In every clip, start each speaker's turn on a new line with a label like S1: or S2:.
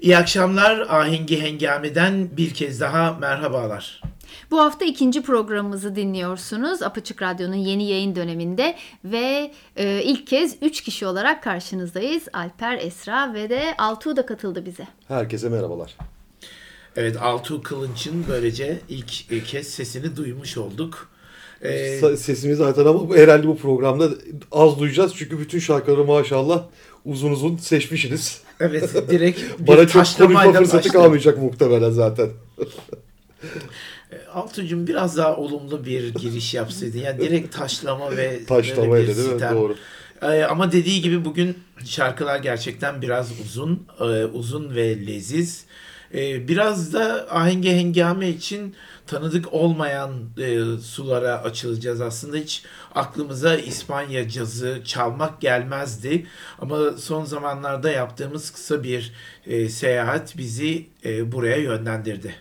S1: İyi akşamlar Ahengi Hengame'den bir kez daha merhabalar.
S2: Bu hafta ikinci programımızı dinliyorsunuz. Apaçık Radyo'nun yeni yayın döneminde ve e, ilk kez üç kişi olarak karşınızdayız. Alper, Esra ve de Altuğ da katıldı bize.
S3: Herkese merhabalar.
S1: Evet Altuğ Kılınç'ın böylece ilk kez sesini duymuş olduk.
S3: Ee, Sesimi zaten ama herhalde bu programda az duyacağız. Çünkü bütün şarkıları maşallah uzun uzun seçmişsiniz.
S1: Evet direkt
S3: Bana çok konuşma fırsatı başladım. kalmayacak muhtemelen zaten.
S1: Altuğ'cum biraz daha olumlu bir giriş yapsaydı. Yani direkt taşlama ve
S3: taşlama değil mi? Doğru.
S1: Ee, ama dediği gibi bugün şarkılar gerçekten biraz uzun, e, uzun ve leziz. Ee, biraz da ahenge hengame için tanıdık olmayan e, sulara açılacağız. Aslında hiç aklımıza İspanya cazı çalmak gelmezdi. Ama son zamanlarda yaptığımız kısa bir e, seyahat bizi e, buraya yönlendirdi.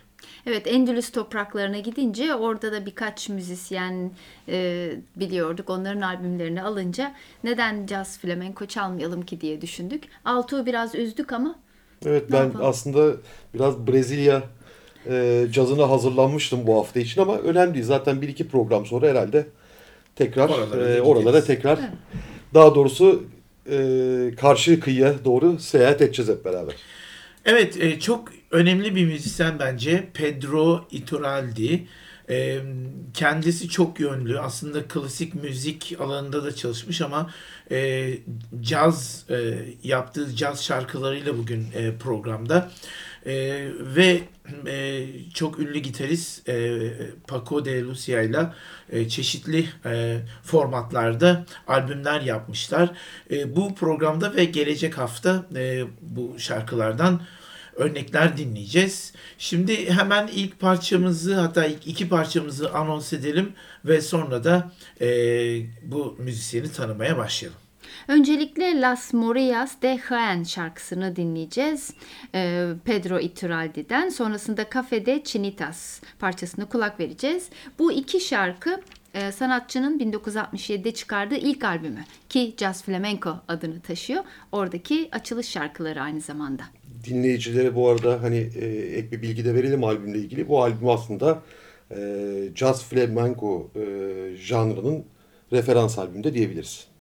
S2: Evet Endülüs topraklarına gidince orada da birkaç müzisyen e, biliyorduk. Onların albümlerini alınca neden caz flamenko çalmayalım ki diye düşündük. Altuğ'u biraz üzdük ama
S3: Evet ben yapalım? aslında biraz Brezilya e, cazına hazırlanmıştım bu hafta için ama önemli değil. Zaten bir iki program sonra herhalde tekrar oralara, e, oralara tekrar evet. daha doğrusu e, karşı kıyıya doğru seyahat edeceğiz hep beraber.
S1: Evet e, çok önemli bir müzisyen bence Pedro Iturraldi. E, kendisi çok yönlü. Aslında klasik müzik alanında da çalışmış ama e, caz e, yaptığı caz şarkılarıyla bugün e, programda. E, ve e, çok ünlü gitarist e, Paco de Lucia ile e, çeşitli e, formatlarda albümler yapmışlar. E, bu programda ve gelecek hafta e, bu şarkılardan örnekler dinleyeceğiz. Şimdi hemen ilk parçamızı hatta ilk iki parçamızı anons edelim ve sonra da e, bu müzisyeni tanımaya başlayalım.
S2: Öncelikle Las Morillas de Jaén şarkısını dinleyeceğiz. Ee, Pedro Iturraldi'den. Sonrasında Café de Chinitas parçasını kulak vereceğiz. Bu iki şarkı e, sanatçının 1967'de çıkardığı ilk albümü ki Jazz Flamenco adını taşıyor. Oradaki açılış şarkıları aynı zamanda
S3: dinleyicilere bu arada hani e, ek bir bilgi de verelim albümle ilgili. Bu albüm aslında e, jazz flamenco e, janrının referans albümü de diyebiliriz.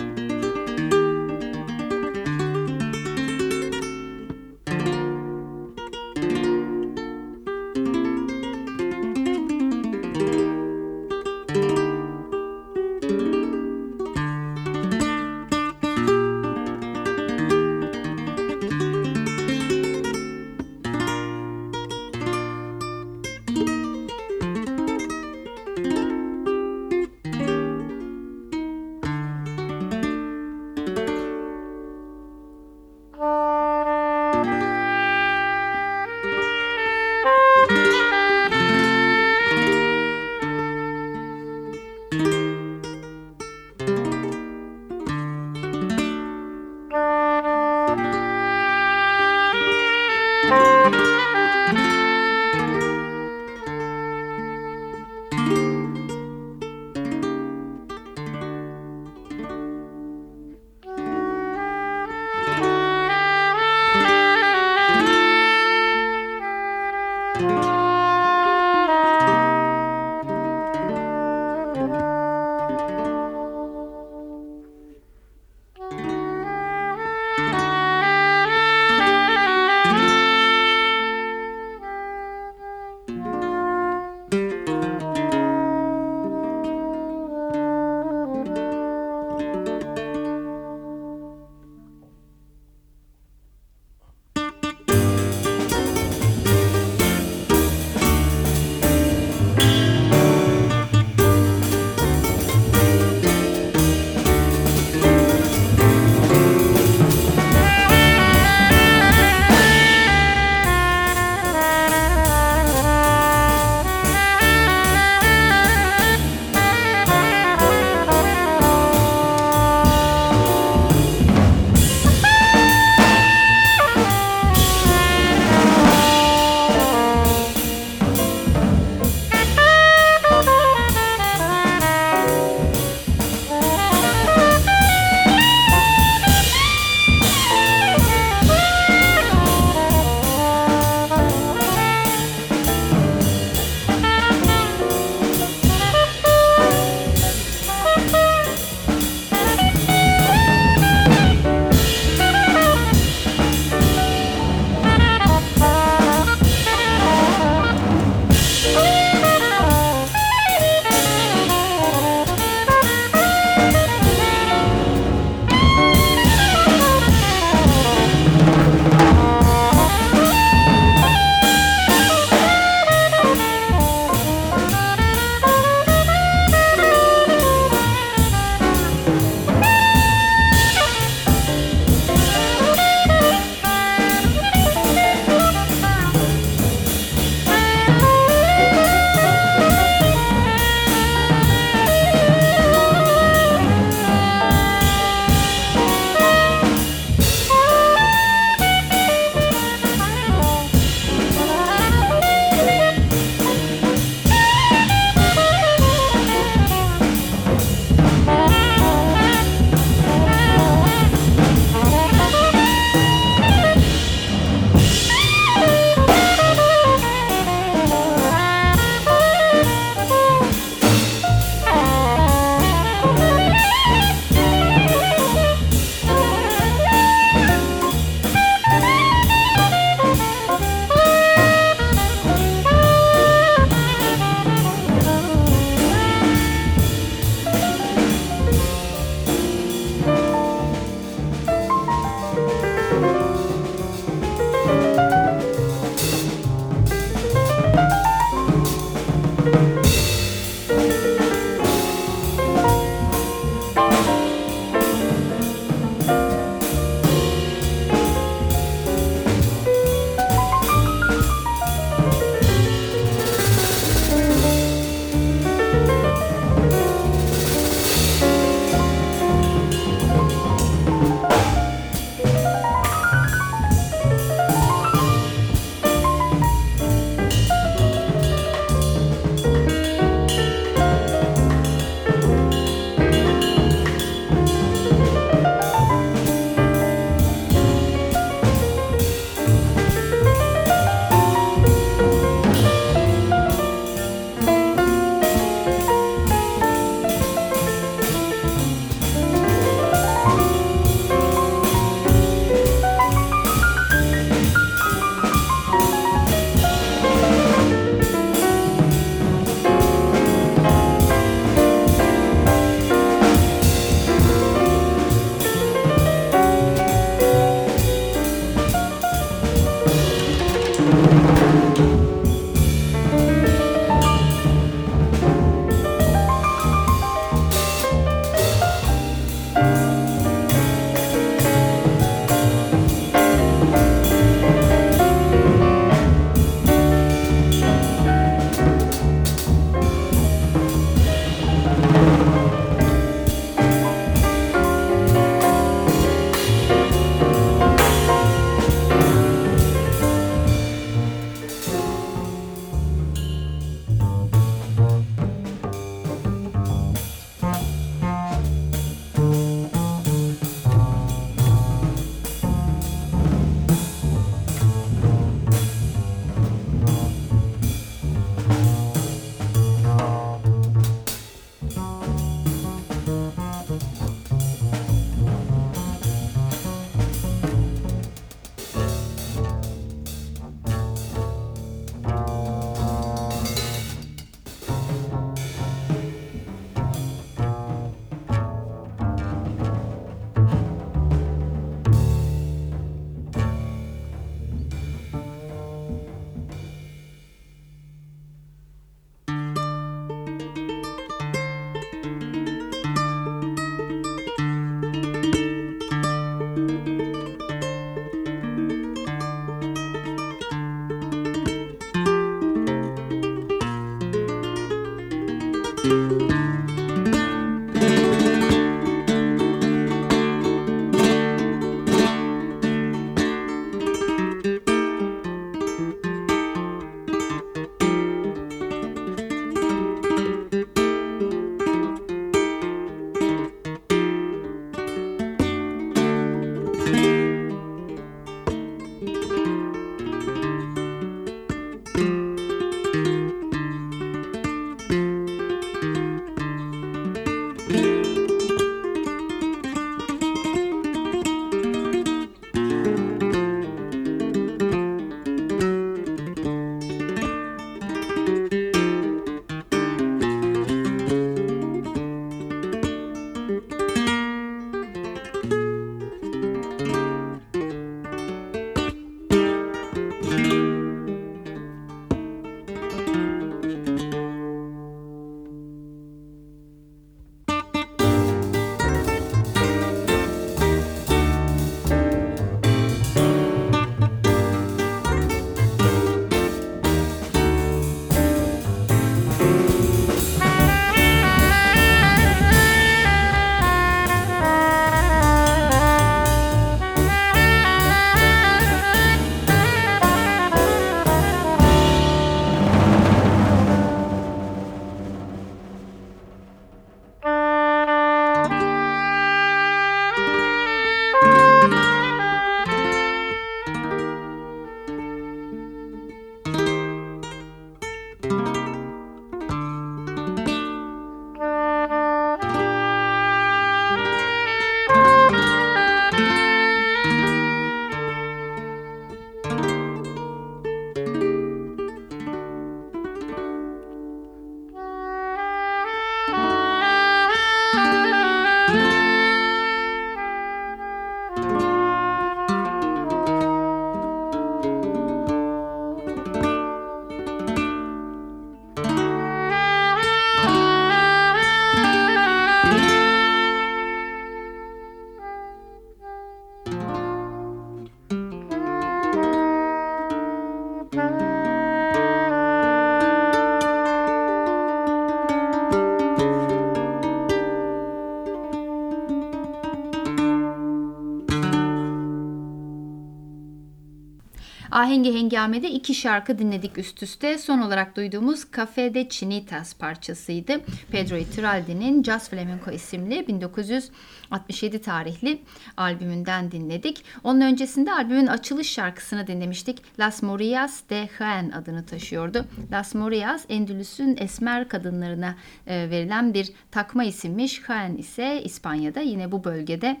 S2: Ahengi Hengame'de iki şarkı dinledik üst üste. Son olarak duyduğumuz Café de Chinitas parçasıydı. Pedro Iturralde'nin Jazz Flamenco isimli 1967 tarihli albümünden dinledik. Onun öncesinde albümün açılış şarkısını dinlemiştik. Las Morillas de Jaén adını taşıyordu. Las Morillas Endülüs'ün esmer kadınlarına e, verilen bir takma isimmiş. Jaén ise İspanya'da yine bu bölgede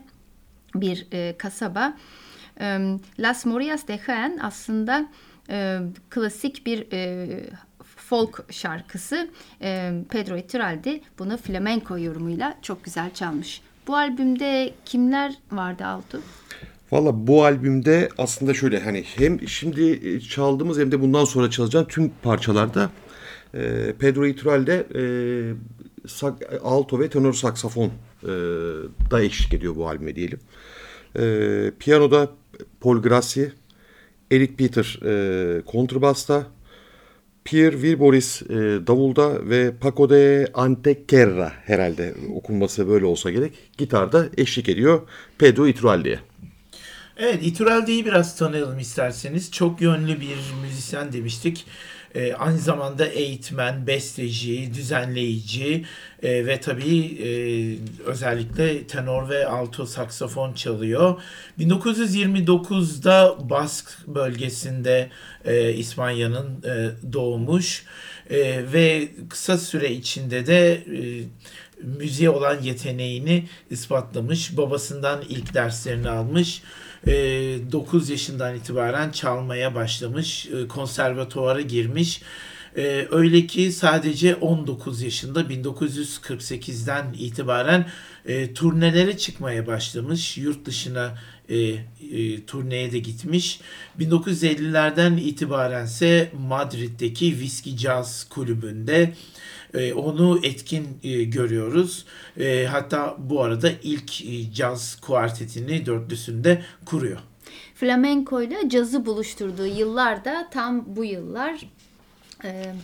S2: bir e, kasaba. Las Morillas de Jaén aslında e, klasik bir e, folk şarkısı. E, Pedro Iturralde bunu flamenco yorumuyla çok güzel çalmış. Bu albümde kimler vardı Altu?
S3: Valla bu albümde aslında şöyle hani hem şimdi çaldığımız hem de bundan sonra çalacağım tüm parçalarda Pedro Iturralde alto ve tenor saksafon da eşlik ediyor bu albüme diyelim. Piyanoda Paul Grassi, Eric Peter e, kontrbasta, Pierre Vilboris e, davulda ve Paco de Antequerra herhalde okunması böyle olsa gerek. Gitarda eşlik ediyor Pedro Iturralde'ye.
S1: Evet, Iturralde'yi biraz tanıyalım isterseniz. Çok yönlü bir müzisyen demiştik. Ee, aynı zamanda eğitmen, besteci, düzenleyici e, ve tabii e, özellikle tenor ve alto saksafon çalıyor. 1929'da Bask bölgesinde e, İspanya'nın e, doğmuş e, ve kısa süre içinde de e, müziğe olan yeteneğini ispatlamış. Babasından ilk derslerini almış. 9 yaşından itibaren çalmaya başlamış. Konservatuvara girmiş. Öyle ki sadece 19 yaşında 1948'den itibaren turnelere çıkmaya başlamış. Yurt dışına e, e, turneye de gitmiş. 1950'lerden itibarense Madrid'deki Whiskey Jazz kulübünde e, onu etkin e, görüyoruz. E, hatta bu arada ilk e, caz kuartetini dörtlüsünde kuruyor.
S2: Flamenco ile cazı buluşturduğu yıllar da tam bu yıllar. E,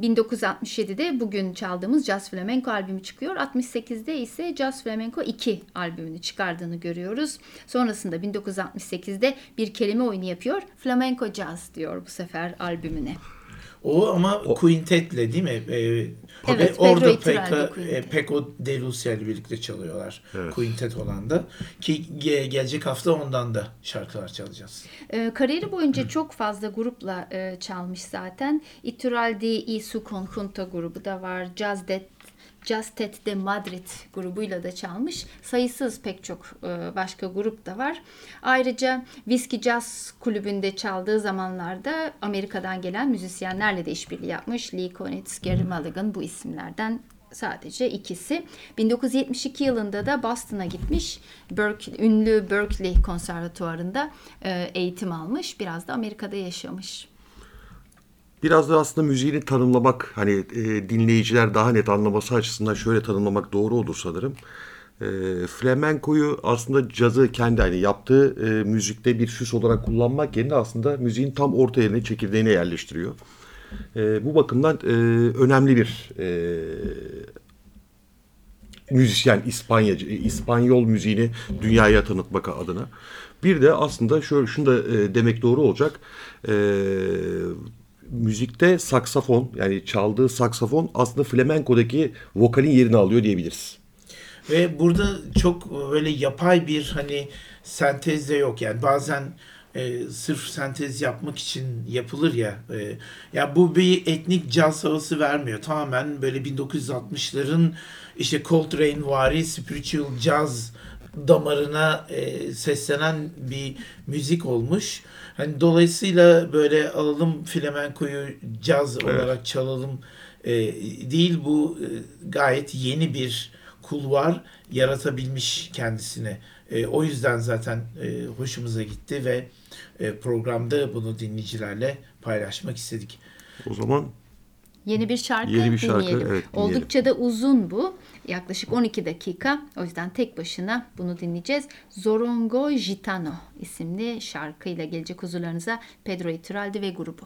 S2: 1967'de bugün çaldığımız Jazz Flamenco albümü çıkıyor. 68'de ise Jazz Flamenco 2 albümünü çıkardığını görüyoruz. Sonrasında 1968'de bir kelime oyunu yapıyor. Flamenco Jazz diyor bu sefer albümüne.
S1: O ama o, quintetle değil mi? Ee, evet, orada Peko, e, Peko de Lucia ile birlikte çalıyorlar. Evet. Quintet olan da. Ki ge, gelecek hafta ondan da şarkılar çalacağız.
S2: E, kariyeri boyunca çok fazla grupla e, çalmış zaten. Iturralde y su conjunto grubu da var. Jazz de Justet de Madrid grubuyla da çalmış. Sayısız pek çok e, başka grup da var. Ayrıca Whiskey Jazz kulübünde çaldığı zamanlarda Amerika'dan gelen müzisyenlerle de işbirliği yapmış. Lee Konitz, Gary Mulligan bu isimlerden sadece ikisi. 1972 yılında da Boston'a gitmiş. Berkeley, ünlü Berkeley Konservatuvarı'nda e, eğitim almış. Biraz da Amerika'da yaşamış.
S3: Biraz da aslında müziğini tanımlamak hani e, dinleyiciler daha net anlaması açısından şöyle tanımlamak doğru olur sanırım. E, flamenko'yu aslında cazı kendi hani yaptığı e, müzikte bir süs olarak kullanmak yerine aslında müziğin tam orta yerine çekirdeğine yerleştiriyor. E, bu bakımdan e, önemli bir e, müzisyen İspanya İspanyol müziğini dünyaya tanıtmak adına. Bir de aslında şöyle şunu da e, demek doğru olacak. E, müzikte saksafon yani çaldığı saksafon aslında flamenko'daki vokalin yerini alıyor diyebiliriz.
S1: Ve burada çok böyle yapay bir hani sentez de yok yani bazen e, sırf sentez yapmak için yapılır ya. E, ya bu bir etnik caz havası vermiyor. Tamamen böyle 1960'ların işte Coltrane vari spiritual jazz damarına e, seslenen bir müzik olmuş. Hani dolayısıyla böyle alalım flamenkoyu caz evet. olarak çalalım e, değil bu e, gayet yeni bir kulvar yaratabilmiş kendisine. E, o yüzden zaten e, hoşumuza gitti ve e, programda bunu dinleyicilerle paylaşmak istedik.
S3: O zaman
S2: Yeni bir şarkı Yeni bir şarkı, dinleyelim. Evet, dinleyelim. Oldukça da uzun bu. Yaklaşık 12 dakika. O yüzden tek başına bunu dinleyeceğiz. Zorongo Gitano isimli şarkıyla gelecek huzurlarınıza Pedro Iturralde ve grubu.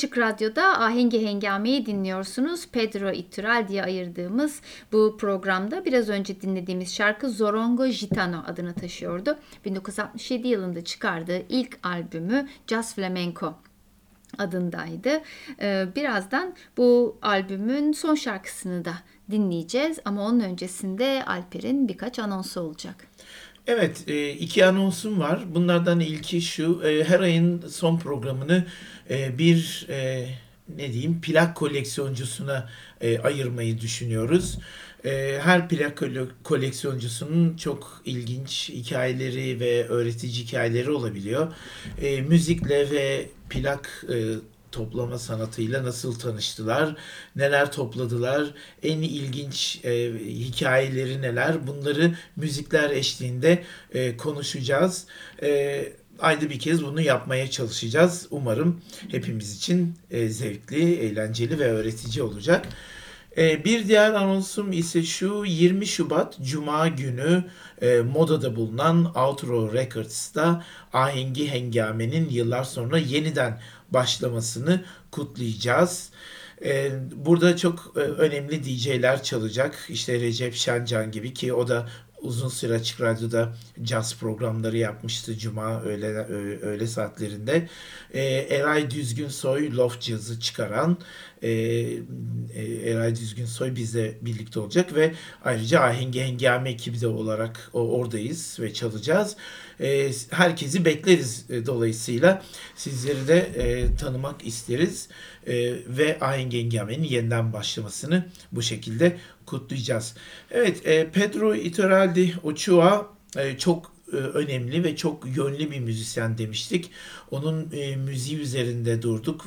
S2: Apaçık Radyo'da Ahengi Hengame'yi dinliyorsunuz. Pedro Itural diye ayırdığımız bu programda biraz önce dinlediğimiz şarkı Zorongo Gitano adını taşıyordu. 1967 yılında çıkardığı ilk albümü Jazz Flamenco adındaydı. Ee, birazdan bu albümün son şarkısını da dinleyeceğiz ama onun öncesinde Alper'in birkaç anonsu olacak.
S1: Evet, e, iki anonsum var. Bunlardan ilki şu, e, her ayın son programını e, bir ne diyeyim plak koleksiyoncusuna ayırmayı düşünüyoruz. Her plak koleksiyoncusunun çok ilginç hikayeleri ve öğretici hikayeleri olabiliyor. Müzikle ve plak toplama sanatıyla nasıl tanıştılar, neler topladılar, en ilginç e, hikayeleri neler bunları müzikler eşliğinde e, konuşacağız. E, ayda bir kez bunu yapmaya çalışacağız. Umarım hepimiz için e, zevkli, eğlenceli ve öğretici olacak. E, bir diğer anonsum ise şu 20 Şubat Cuma günü e, modada bulunan Outro Records'ta Ahengi Hengame'nin yıllar sonra yeniden başlamasını kutlayacağız. Ee, burada çok e, önemli DJ'ler çalacak. İşte Recep Şencan gibi ki o da uzun süre Açık Radyo'da jazz programları yapmıştı Cuma öğle, öğle saatlerinde. E, Eray Düzgün Soy Loft Jazz'ı çıkaran e, Eray Düzgün Soy bizle birlikte olacak ve ayrıca Ahengi Hengame ekibi de olarak oradayız ve çalacağız. E, herkesi bekleriz e, dolayısıyla sizleri de e, tanımak isteriz e, ve Ahengi Hengame'nin yeniden başlamasını bu şekilde kutlayacağız. Evet, e, Pedro Iturralde Ochoa e, çok e, önemli ve çok yönlü bir müzisyen demiştik. Onun e, müziği üzerinde durduk,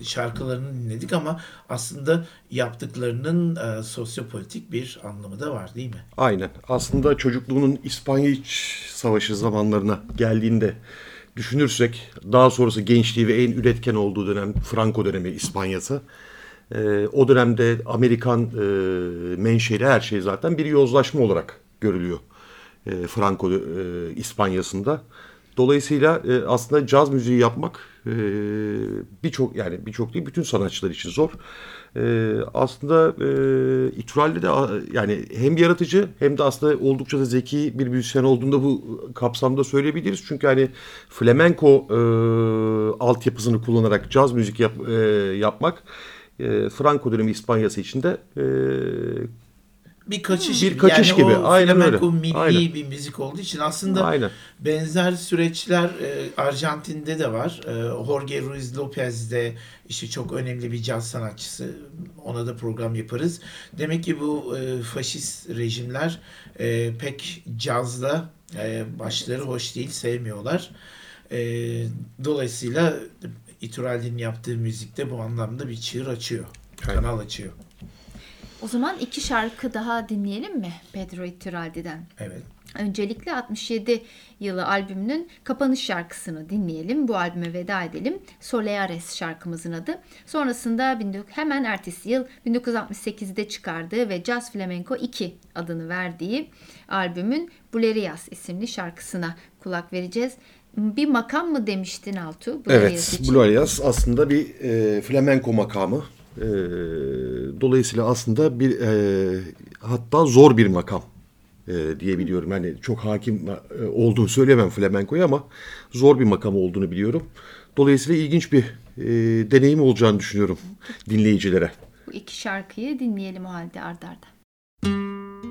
S1: e, şarkılarını dinledik ama aslında yaptıklarının e, sosyopolitik bir anlamı da var değil mi?
S3: Aynen. Aslında çocukluğunun İspanya İç Savaşı zamanlarına geldiğinde düşünürsek daha sonrası gençliği ve en üretken olduğu dönem Franco dönemi İspanya'sı. E, o dönemde Amerikan e, menşeli her şey zaten bir yozlaşma olarak görülüyor. E, Franco e, İspanya'sında. Dolayısıyla e, aslında caz müziği yapmak e, birçok yani birçok değil bütün sanatçılar için zor. E, aslında e, İtural'de de yani hem yaratıcı hem de aslında oldukça da zeki bir müzisyen olduğunda bu kapsamda söyleyebiliriz. Çünkü hani flamenco e, altyapısını kullanarak caz müzik yap, e, yapmak e, Franco dönemi İspanya'sı için de e,
S1: bir kaçış
S3: bir kaçış
S1: yani
S3: gibi.
S1: O
S3: Aynen öyle.
S1: milli
S3: Aynen.
S1: bir müzik olduğu için aslında
S3: Aynen.
S1: benzer süreçler e, Arjantin'de de var. E, Jorge Ruiz Lopez de işte çok önemli bir caz sanatçısı. Ona da program yaparız. Demek ki bu e, faşist rejimler e, pek cazla e, başları hoş değil, sevmiyorlar. E, dolayısıyla Iturralde'nin yaptığı müzikte bu anlamda bir çığır açıyor.
S3: Aynen.
S1: Kanal açıyor.
S2: O zaman iki şarkı daha dinleyelim mi Pedro Iturralde'den?
S1: Evet.
S2: Öncelikle 67 yılı albümünün kapanış şarkısını dinleyelim. Bu albüme veda edelim. Soleares şarkımızın adı. Sonrasında hemen ertesi yıl 1968'de çıkardığı ve Jazz Flamenco 2 adını verdiği albümün Bulerias isimli şarkısına kulak vereceğiz. Bir makam mı demiştin Altu?
S3: Bulerias evet, Bulerias aslında bir e, flamenco makamı. E, dolayısıyla aslında bir e, hatta zor bir makam e, diyebiliyorum. Yani çok hakim e, olduğunu söyleyemem flamenkoya ama zor bir makam olduğunu biliyorum. Dolayısıyla ilginç bir e, deneyim olacağını düşünüyorum dinleyicilere.
S2: Bu iki şarkıyı dinleyelim o halde ardarda. arda.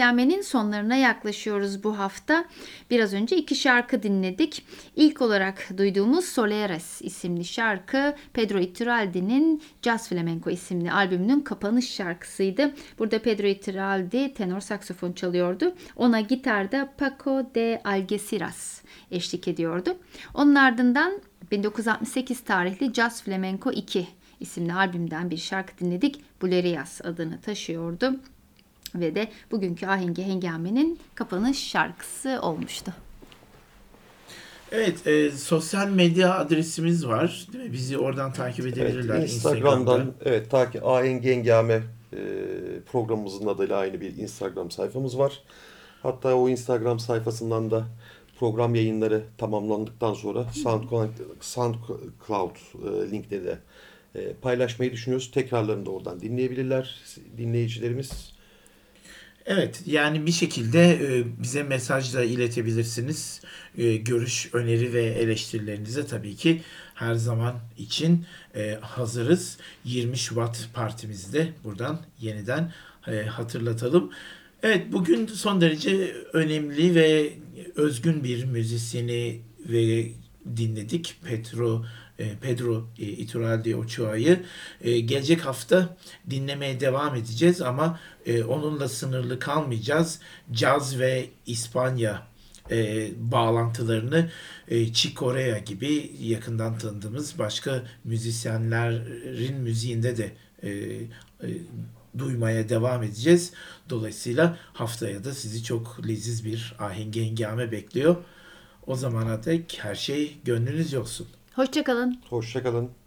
S2: Hengame'nin sonlarına yaklaşıyoruz bu hafta. Biraz önce iki şarkı dinledik. İlk olarak duyduğumuz Soleres isimli şarkı Pedro Iturraldi'nin Jazz Flamenco isimli albümünün kapanış şarkısıydı. Burada Pedro Iturraldi tenor saksofon çalıyordu. Ona gitarda Paco de Algeciras eşlik ediyordu. Onun ardından 1968 tarihli Jazz Flamenco 2 isimli albümden bir şarkı dinledik. Bulerias adını taşıyordu ve de bugünkü Ahengi Hengame'nin kapanış şarkısı olmuştu.
S1: Evet, e, sosyal medya adresimiz var. Değil mi? Bizi oradan takip edebilirler.
S3: Evet, Instagram'dan evet ta ki Ahenk Engame e, programımızın adıyla aynı bir Instagram sayfamız var. Hatta o Instagram sayfasından da program yayınları tamamlandıktan sonra SoundCloud, SoundCloud e, linkleri de e, paylaşmayı düşünüyoruz. Tekrarlarını da oradan dinleyebilirler dinleyicilerimiz.
S1: Evet, yani bir şekilde e, bize mesaj da iletebilirsiniz. E, görüş, öneri ve eleştirilerinize tabii ki her zaman için e, hazırız. 20 Şubat partimizde buradan yeniden hatırlatalım. Evet, bugün son derece önemli ve özgün bir müzisyeni ve dinledik. Pedro e, Pedro e, Iturralde Ochoa'yı. E, gelecek hafta dinlemeye devam edeceğiz ama e, onunla sınırlı kalmayacağız. Caz ve İspanya e, bağlantılarını e, Chick Corea gibi yakından tanıdığımız başka müzisyenlerin müziğinde de e, e, duymaya devam edeceğiz. Dolayısıyla haftaya da sizi çok leziz bir ahengi hengame bekliyor. O zamana dek her şey gönlünüzce olsun.
S2: Hoşçakalın.
S3: Hoşçakalın.